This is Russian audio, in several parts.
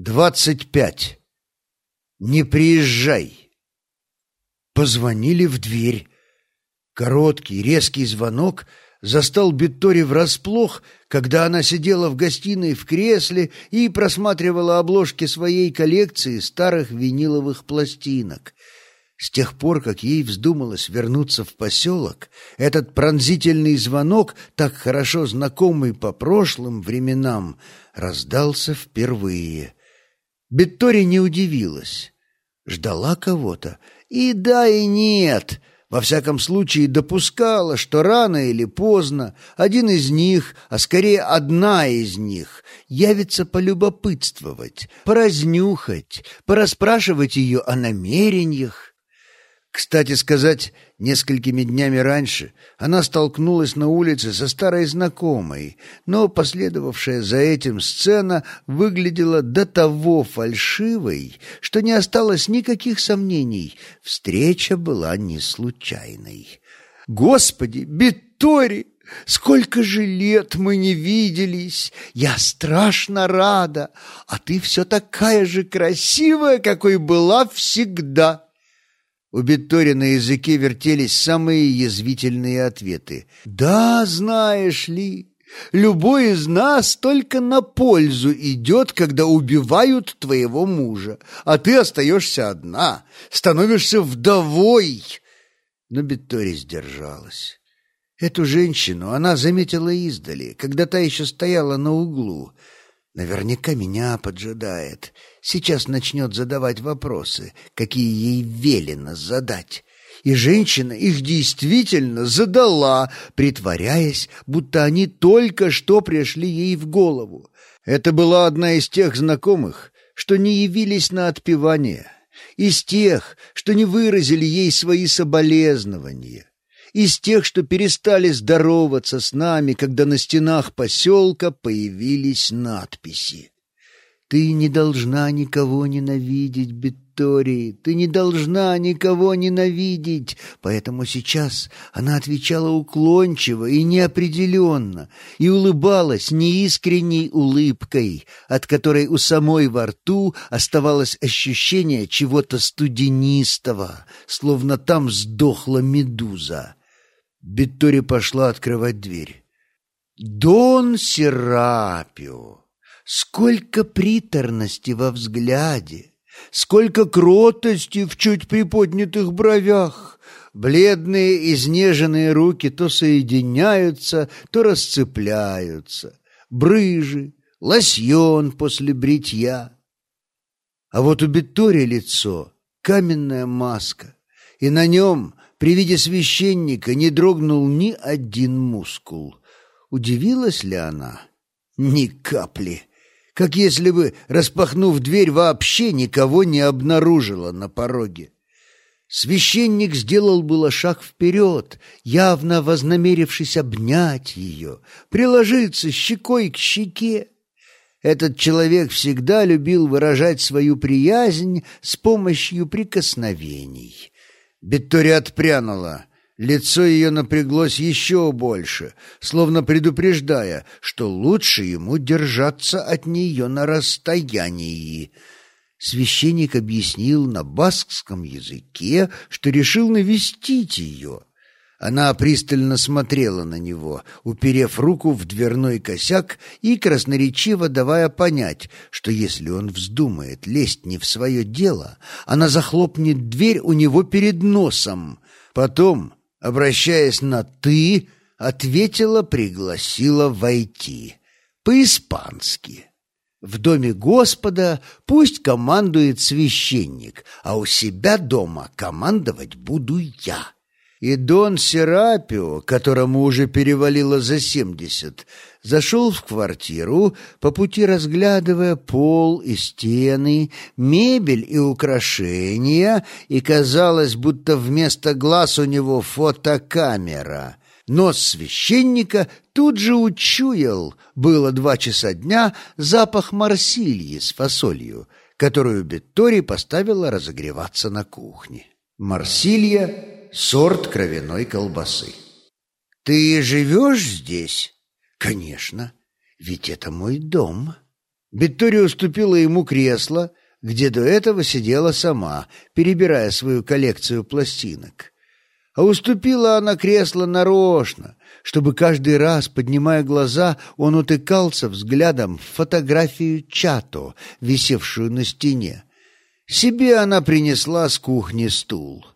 Двадцать пять. Не приезжай. Позвонили в дверь. Короткий, резкий звонок застал Биттори врасплох, когда она сидела в гостиной в кресле и просматривала обложки своей коллекции старых виниловых пластинок. С тех пор, как ей вздумалось вернуться в поселок, этот пронзительный звонок, так хорошо знакомый по прошлым временам, раздался впервые. Беттори не удивилась. Ждала кого-то. И да, и нет. Во всяком случае, допускала, что рано или поздно один из них, а скорее одна из них, явится полюбопытствовать, поразнюхать, пораспрашивать ее о намерениях, кстати сказать, несколькими днями раньше она столкнулась на улице со старой знакомой, но последовавшая за этим сцена выглядела до того фальшивой, что не осталось никаких сомнений. Встреча была не случайной. «Господи, Битори, Сколько же лет мы не виделись! Я страшно рада, а ты все такая же красивая, какой была всегда!» У Беттори на языке вертелись самые язвительные ответы. «Да, знаешь ли, любой из нас только на пользу идет, когда убивают твоего мужа, а ты остаешься одна, становишься вдовой». Но Беттори сдержалась. Эту женщину она заметила издали, когда та еще стояла на углу. Наверняка меня поджидает. Сейчас начнет задавать вопросы, какие ей велено задать. И женщина их действительно задала, притворяясь, будто они только что пришли ей в голову. Это была одна из тех знакомых, что не явились на отпевание, из тех, что не выразили ей свои соболезнования, из тех, что перестали здороваться с нами, когда на стенах поселка появились надписи. Ты не должна никого ненавидеть, Беттори, ты не должна никого ненавидеть. Поэтому сейчас она отвечала уклончиво и неопределенно, и улыбалась неискренней улыбкой, от которой у самой во рту оставалось ощущение чего-то студенистого, словно там сдохла медуза. Беттори пошла открывать дверь. «Дон Серапио!» Сколько приторности во взгляде, сколько кротости в чуть приподнятых бровях. Бледные изнеженные руки то соединяются, то расцепляются. Брыжи, лосьон после бритья. А вот у Беттори лицо — каменная маска, и на нем при виде священника не дрогнул ни один мускул. Удивилась ли она? Ни капли как если бы, распахнув дверь, вообще никого не обнаружила на пороге. Священник сделал было шаг вперед, явно вознамерившись обнять ее, приложиться щекой к щеке. Этот человек всегда любил выражать свою приязнь с помощью прикосновений. Беттори отпрянула. Лицо ее напряглось еще больше, словно предупреждая, что лучше ему держаться от нее на расстоянии. Священник объяснил на баскском языке, что решил навестить ее. Она пристально смотрела на него, уперев руку в дверной косяк и красноречиво давая понять, что если он вздумает лезть не в свое дело, она захлопнет дверь у него перед носом. Потом обращаясь на «ты», ответила, пригласила войти. По-испански. В доме Господа пусть командует священник, а у себя дома командовать буду я. И Дон Серапио, которому уже перевалило за семьдесят, зашел в квартиру, по пути разглядывая пол и стены, мебель и украшения, и казалось, будто вместо глаз у него фотокамера. Нос священника тут же учуял, было два часа дня, запах марсильи с фасолью, которую Беттори поставила разогреваться на кухне. Марсилья сорт кровяной колбасы. «Ты живешь здесь?» «Конечно, ведь это мой дом». Виктория уступила ему кресло, где до этого сидела сама, перебирая свою коллекцию пластинок. А уступила она кресло нарочно, чтобы каждый раз, поднимая глаза, он утыкался взглядом в фотографию Чато, висевшую на стене. Себе она принесла с кухни стул.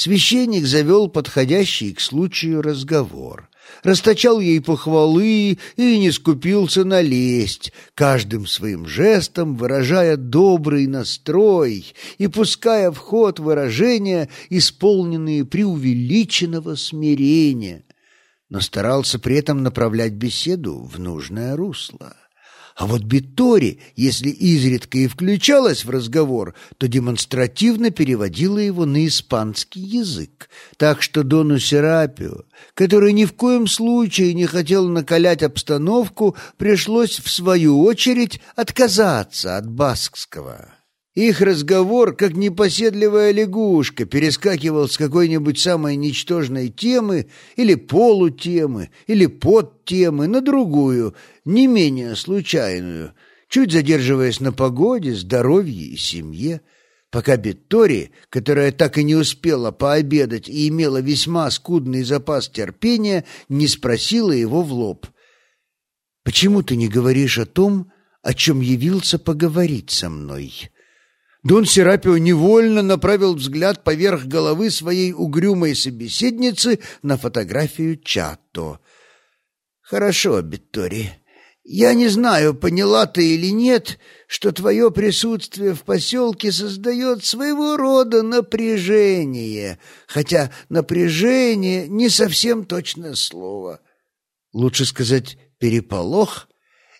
Священник завел подходящий к случаю разговор расточал ей похвалы и не скупился на лесть, каждым своим жестом выражая добрый настрой и пуская в ход выражения, исполненные преувеличенного смирения, но старался при этом направлять беседу в нужное русло. А вот Битори, если изредка и включалась в разговор, то демонстративно переводила его на испанский язык. Так что Дону Серапио, который ни в коем случае не хотел накалять обстановку, пришлось в свою очередь отказаться от баскского. Их разговор, как непоседливая лягушка, перескакивал с какой-нибудь самой ничтожной темы или полутемы, или подтемы на другую, не менее случайную, чуть задерживаясь на погоде, здоровье и семье, пока Беттори, которая так и не успела пообедать и имела весьма скудный запас терпения, не спросила его в лоб. «Почему ты не говоришь о том, о чем явился поговорить со мной?» Дон Серапио невольно направил взгляд поверх головы своей угрюмой собеседницы на фотографию Чато. «Хорошо, Биттори. Я не знаю, поняла ты или нет, что твое присутствие в поселке создает своего рода напряжение, хотя напряжение не совсем точное слово. Лучше сказать «переполох».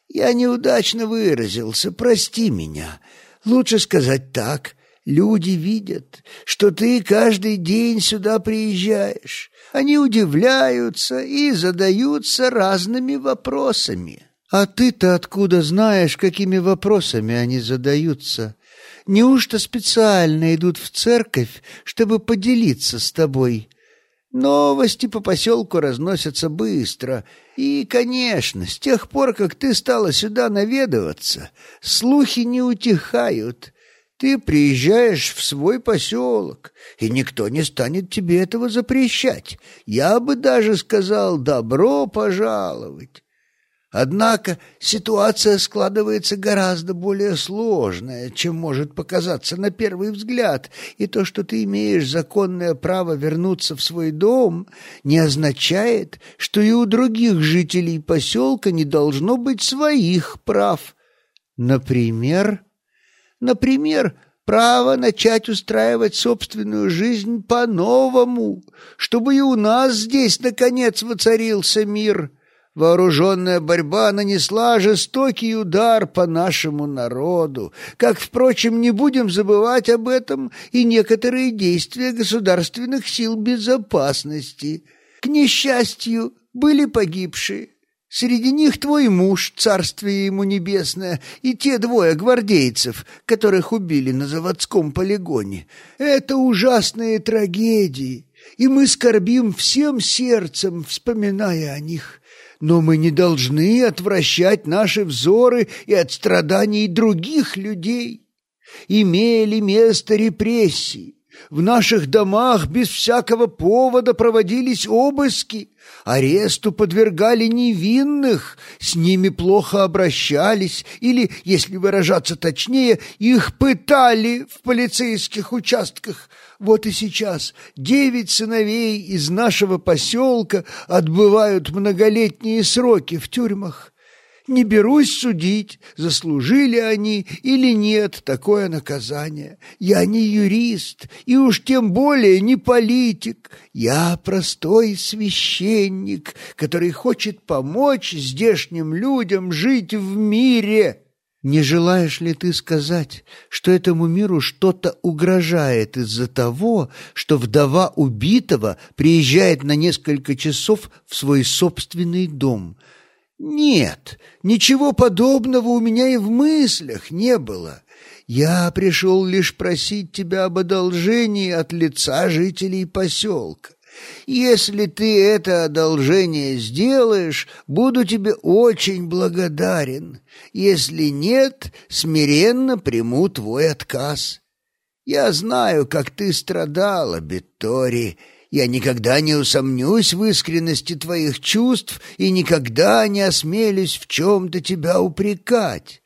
Я неудачно выразился, прости меня». Лучше сказать так. Люди видят, что ты каждый день сюда приезжаешь. Они удивляются и задаются разными вопросами. А ты-то откуда знаешь, какими вопросами они задаются? Неужто специально идут в церковь, чтобы поделиться с тобой? Новости по поселку разносятся быстро. И, конечно, с тех пор, как ты стала сюда наведываться, слухи не утихают. Ты приезжаешь в свой поселок, и никто не станет тебе этого запрещать. Я бы даже сказал «добро пожаловать». Однако ситуация складывается гораздо более сложная, чем может показаться на первый взгляд, и то, что ты имеешь законное право вернуться в свой дом, не означает, что и у других жителей поселка не должно быть своих прав. Например, например, право начать устраивать собственную жизнь по-новому, чтобы и у нас здесь наконец воцарился мир». Вооруженная борьба нанесла жестокий удар по нашему народу. Как, впрочем, не будем забывать об этом и некоторые действия государственных сил безопасности. К несчастью, были погибшие. Среди них твой муж, царствие ему небесное, и те двое гвардейцев, которых убили на заводском полигоне. Это ужасные трагедии, и мы скорбим всем сердцем, вспоминая о них но мы не должны отвращать наши взоры и от страданий других людей. Имели место репрессии. В наших домах без всякого повода проводились обыски, аресту подвергали невинных, с ними плохо обращались или, если выражаться точнее, их пытали в полицейских участках, вот и сейчас девять сыновей из нашего поселка отбывают многолетние сроки в тюрьмах. Не берусь судить, заслужили они или нет такое наказание. Я не юрист и уж тем более не политик. Я простой священник, который хочет помочь здешним людям жить в мире». Не желаешь ли ты сказать, что этому миру что-то угрожает из-за того, что вдова убитого приезжает на несколько часов в свой собственный дом? Нет, ничего подобного у меня и в мыслях не было. Я пришел лишь просить тебя об одолжении от лица жителей поселка. Если ты это одолжение сделаешь, буду тебе очень благодарен. Если нет, смиренно приму твой отказ. Я знаю, как ты страдала, Беттори. Я никогда не усомнюсь в искренности твоих чувств и никогда не осмелюсь в чем-то тебя упрекать.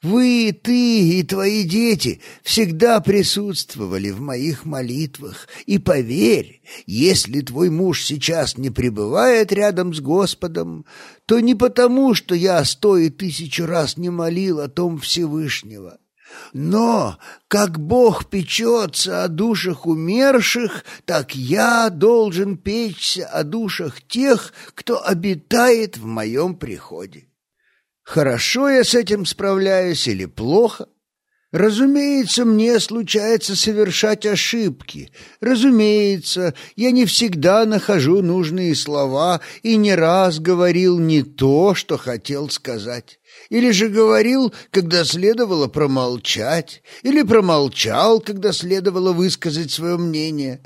Вы, ты и твои дети всегда присутствовали в моих молитвах, и поверь, если твой муж сейчас не пребывает рядом с Господом, то не потому, что я сто и тысячу раз не молил о том Всевышнего. Но, как Бог печется о душах умерших, так я должен печься о душах тех, кто обитает в моем приходе. Хорошо я с этим справляюсь или плохо? Разумеется, мне случается совершать ошибки. Разумеется, я не всегда нахожу нужные слова и не раз говорил не то, что хотел сказать. Или же говорил, когда следовало промолчать, или промолчал, когда следовало высказать свое мнение.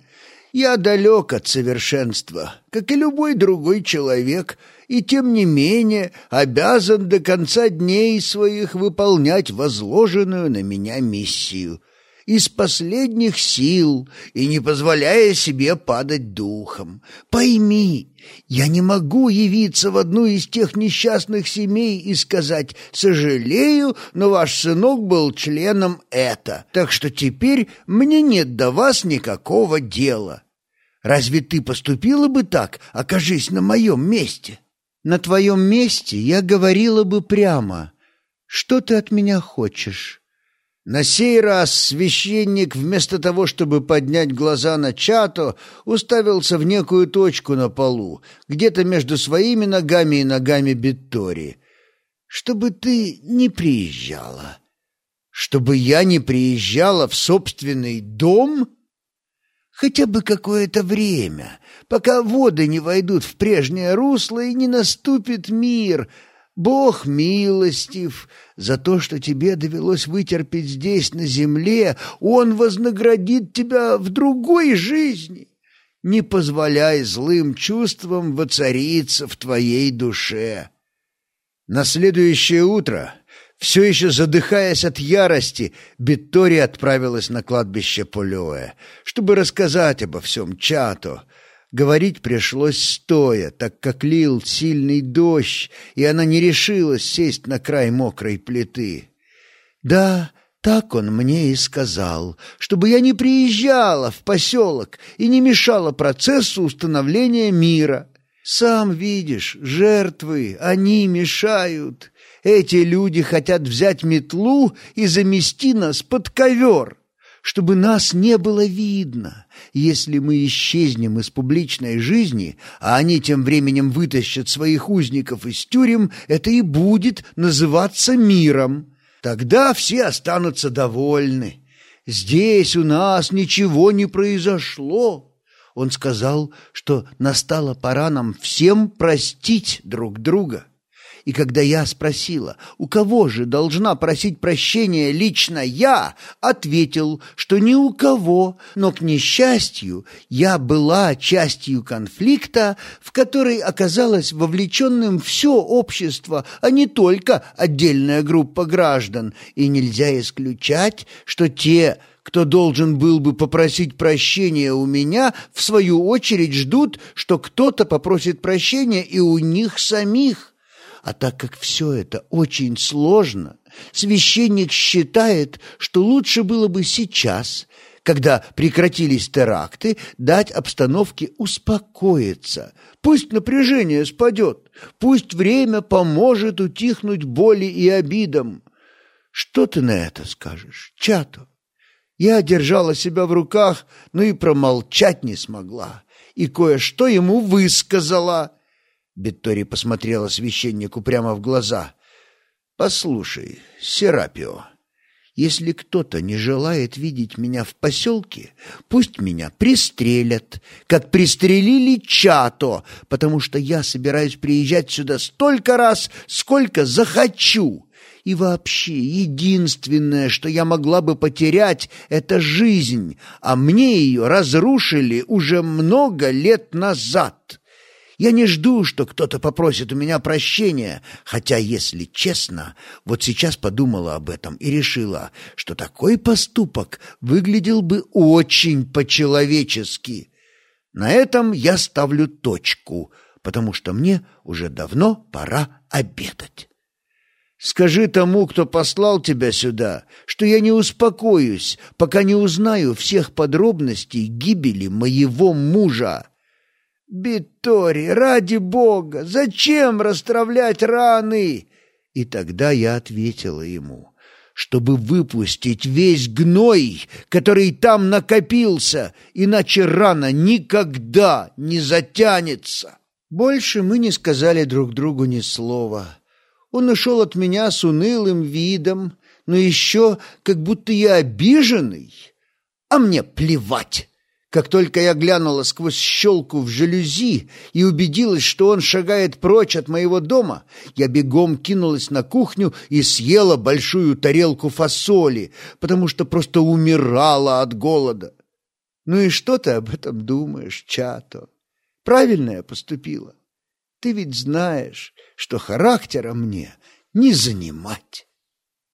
Я далек от совершенства, как и любой другой человек, и тем не менее обязан до конца дней своих выполнять возложенную на меня миссию из последних сил и не позволяя себе падать духом. Пойми, я не могу явиться в одну из тех несчастных семей и сказать «сожалею, но ваш сынок был членом это, так что теперь мне нет до вас никакого дела». Разве ты поступила бы так, окажись на моем месте? На твоем месте я говорила бы прямо. Что ты от меня хочешь? На сей раз священник, вместо того, чтобы поднять глаза на Чато, уставился в некую точку на полу, где-то между своими ногами и ногами Беттори. «Чтобы ты не приезжала». «Чтобы я не приезжала в собственный дом?» Хотя бы какое-то время, пока воды не войдут в прежнее русло и не наступит мир. Бог милостив за то, что тебе довелось вытерпеть здесь, на земле, Он вознаградит тебя в другой жизни. Не позволяй злым чувствам воцариться в твоей душе. На следующее утро все еще задыхаясь от ярости, Биттори отправилась на кладбище Полёэ, чтобы рассказать обо всем Чато. Говорить пришлось стоя, так как лил сильный дождь, и она не решилась сесть на край мокрой плиты. «Да, так он мне и сказал, чтобы я не приезжала в поселок и не мешала процессу установления мира. Сам видишь, жертвы, они мешают». Эти люди хотят взять метлу и замести нас под ковер, чтобы нас не было видно. Если мы исчезнем из публичной жизни, а они тем временем вытащат своих узников из тюрем, это и будет называться миром. Тогда все останутся довольны. Здесь у нас ничего не произошло. Он сказал, что настала пора нам всем простить друг друга. И когда я спросила, у кого же должна просить прощения лично я, ответил, что ни у кого, но, к несчастью, я была частью конфликта, в который оказалось вовлеченным все общество, а не только отдельная группа граждан, и нельзя исключать, что те, кто должен был бы попросить прощения у меня, в свою очередь ждут, что кто-то попросит прощения и у них самих. А так как все это очень сложно, священник считает, что лучше было бы сейчас, когда прекратились теракты, дать обстановке успокоиться. Пусть напряжение спадет, пусть время поможет утихнуть боли и обидам. Что ты на это скажешь, Чато? Я держала себя в руках, но и промолчать не смогла, и кое-что ему высказала. Беттори посмотрела священнику прямо в глаза. «Послушай, Серапио, если кто-то не желает видеть меня в поселке, пусть меня пристрелят, как пристрелили Чато, потому что я собираюсь приезжать сюда столько раз, сколько захочу. И вообще, единственное, что я могла бы потерять, это жизнь, а мне ее разрушили уже много лет назад. Я не жду, что кто-то попросит у меня прощения, хотя, если честно, вот сейчас подумала об этом и решила, что такой поступок выглядел бы очень по-человечески. На этом я ставлю точку, потому что мне уже давно пора обедать. Скажи тому, кто послал тебя сюда, что я не успокоюсь, пока не узнаю всех подробностей гибели моего мужа. «Битори, ради бога, зачем расстравлять раны?» И тогда я ответила ему, чтобы выпустить весь гной, который там накопился, иначе рана никогда не затянется. Больше мы не сказали друг другу ни слова. Он ушел от меня с унылым видом, но еще как будто я обиженный, а мне плевать. Как только я глянула сквозь щелку в жалюзи и убедилась, что он шагает прочь от моего дома, я бегом кинулась на кухню и съела большую тарелку фасоли, потому что просто умирала от голода. Ну и что ты об этом думаешь, Чато? Правильно я поступила. Ты ведь знаешь, что характера мне не занимать.